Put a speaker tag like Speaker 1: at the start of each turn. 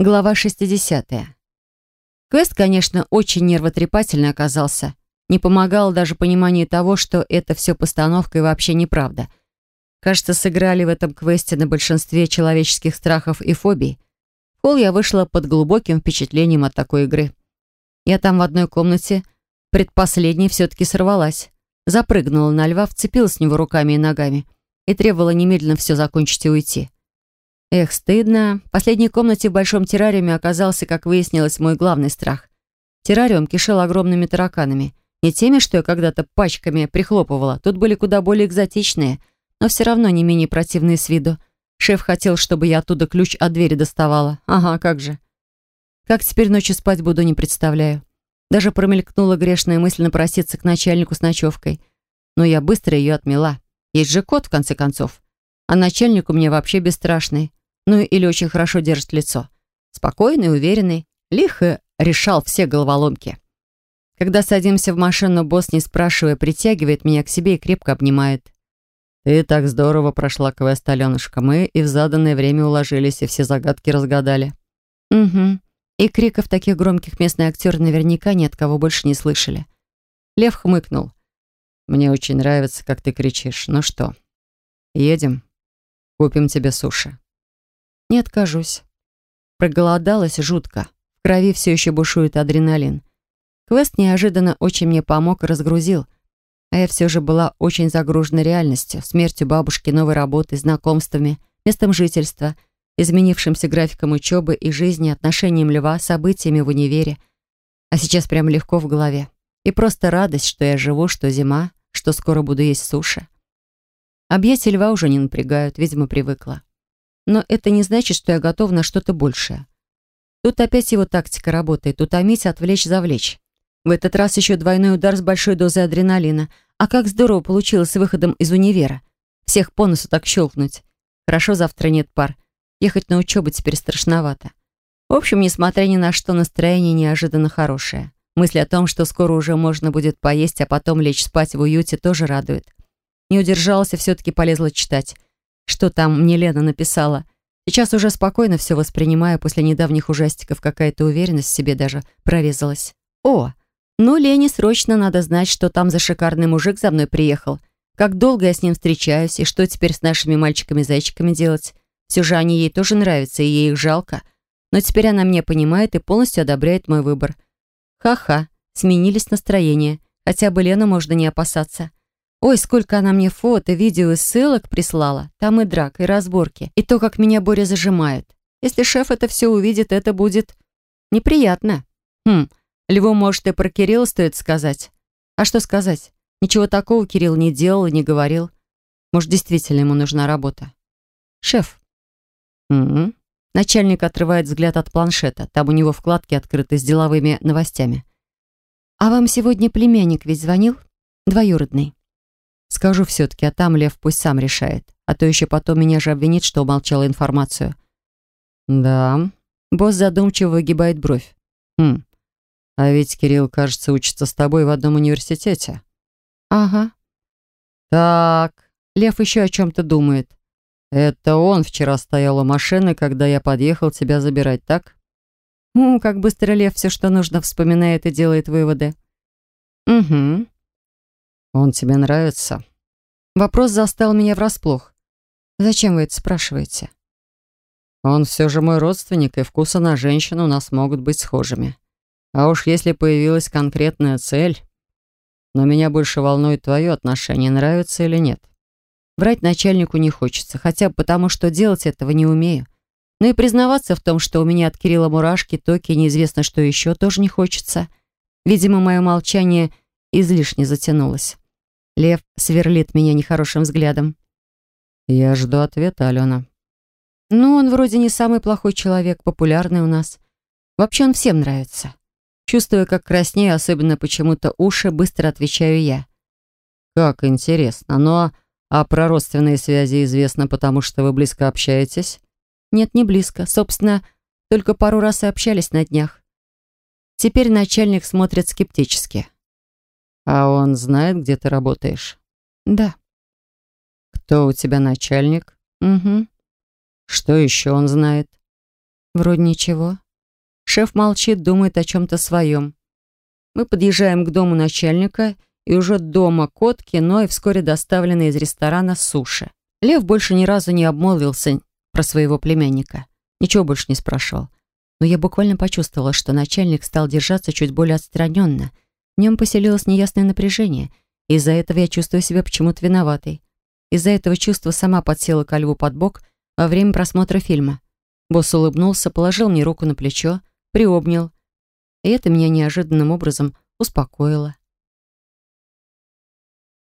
Speaker 1: Глава 60. Квест, конечно, очень нервотрепательный оказался. Не помогало даже понимание того, что это все постановка и вообще неправда. Кажется, сыграли в этом квесте на большинстве человеческих страхов и фобий. В холл я вышла под глубоким впечатлением от такой игры. Я там в одной комнате, предпоследней, все-таки сорвалась. Запрыгнула на льва, вцепилась в него руками и ногами и требовала немедленно все закончить и уйти. Эх, стыдно. В последней комнате в большом террариуме оказался, как выяснилось, мой главный страх. Террариум кишел огромными тараканами. Не теми, что я когда-то пачками прихлопывала. Тут были куда более экзотичные, но все равно не менее противные с виду. Шеф хотел, чтобы я оттуда ключ от двери доставала. Ага, как же. Как теперь ночью спать буду, не представляю. Даже промелькнула грешная мысль напроситься к начальнику с ночевкой. Но я быстро ее отмела. Есть же кот, в конце концов. А начальник у меня вообще бесстрашный. Ну или очень хорошо держит лицо. Спокойный, уверенный, лихо решал все головоломки. Когда садимся в машину, босс, не спрашивая, притягивает меня к себе и крепко обнимает. «Ты так здорово прошла квест, Аленушка. Мы и в заданное время уложились, и все загадки разгадали». «Угу. И криков таких громких местные актеры наверняка ни от кого больше не слышали». Лев хмыкнул. «Мне очень нравится, как ты кричишь. Ну что, едем?» Купим тебе суши». «Не откажусь». Проголодалась жутко. В крови все еще бушует адреналин. Квест неожиданно очень мне помог и разгрузил. А я все же была очень загружена реальностью, смертью бабушки, новой работой, знакомствами, местом жительства, изменившимся графиком учебы и жизни, отношением льва, событиями в универе. А сейчас прям легко в голове. И просто радость, что я живу, что зима, что скоро буду есть суши. Объятия льва уже не напрягают, видимо, привыкла. Но это не значит, что я готова на что-то большее. Тут опять его тактика работает, утомить, отвлечь, завлечь. В этот раз еще двойной удар с большой дозой адреналина. А как здорово получилось с выходом из универа. Всех по носу так щелкнуть. Хорошо, завтра нет пар. Ехать на учебу теперь страшновато. В общем, несмотря ни на что, настроение неожиданно хорошее. Мысль о том, что скоро уже можно будет поесть, а потом лечь спать в уюте, тоже радует. Не удержалась и все-таки полезла читать. Что там мне Лена написала? Сейчас уже спокойно все воспринимаю, после недавних ужастиков какая-то уверенность в себе даже прорезалась. О, ну Лене срочно надо знать, что там за шикарный мужик за мной приехал. Как долго я с ним встречаюсь, и что теперь с нашими мальчиками-зайчиками делать. Все же они ей тоже нравятся, и ей их жалко. Но теперь она меня понимает и полностью одобряет мой выбор. Ха-ха, сменились настроения. Хотя бы Лену можно не опасаться. Ой, сколько она мне фото, видео и ссылок прислала. Там и драк, и разборки, и то, как меня Боря зажимает. Если шеф это все увидит, это будет неприятно. Хм, Льву, может, и про Кирилла стоит сказать. А что сказать? Ничего такого Кирилл не делал и не говорил. Может, действительно ему нужна работа. Шеф. Угу. Начальник отрывает взгляд от планшета. Там у него вкладки открыты с деловыми новостями. «А вам сегодня племянник ведь звонил? Двоюродный?» Скажу все-таки, а там Лев пусть сам решает. А то еще потом меня же обвинит, что умолчала информацию. Да. Босс задумчиво выгибает бровь. Хм. А ведь Кирилл, кажется, учится с тобой в одном университете. Ага. Так. Лев еще о чем-то думает. Это он вчера стоял у машины, когда я подъехал тебя забирать, так? Ну, как быстро Лев все, что нужно, вспоминает и делает выводы. Угу. «Он тебе нравится?» Вопрос застал меня врасплох. «Зачем вы это спрашиваете?» «Он все же мой родственник, и вкусы на женщину у нас могут быть схожими. А уж если появилась конкретная цель... Но меня больше волнует твое отношение, нравится или нет. Врать начальнику не хочется, хотя бы потому, что делать этого не умею. Но и признаваться в том, что у меня от Кирилла мурашки, токи, неизвестно что еще, тоже не хочется. Видимо, мое молчание излишне затянулось. Лев сверлит меня нехорошим взглядом. «Я жду ответа, Алена». «Ну, он вроде не самый плохой человек, популярный у нас. Вообще он всем нравится». Чувствуя, как краснею, особенно почему-то уши, быстро отвечаю я. «Как интересно. Но а про родственные связи известно, потому что вы близко общаетесь?» «Нет, не близко. Собственно, только пару раз и общались на днях». Теперь начальник смотрит скептически. «А он знает, где ты работаешь?» «Да». «Кто у тебя начальник?» «Угу». «Что еще он знает?» Вроде ничего. Шеф молчит, думает о чем-то своем. Мы подъезжаем к дому начальника, и уже дома кот, кино и вскоре доставлены из ресторана суши. Лев больше ни разу не обмолвился про своего племянника. Ничего больше не спрашивал. Но я буквально почувствовала, что начальник стал держаться чуть более отстраненно. В нем поселилось неясное напряжение, из-за этого я чувствую себя почему-то виноватой. Из-за этого чувства сама подсела ко льву под бок во время просмотра фильма. Босс улыбнулся, положил мне руку на плечо, приобнял. И это меня неожиданным образом успокоило.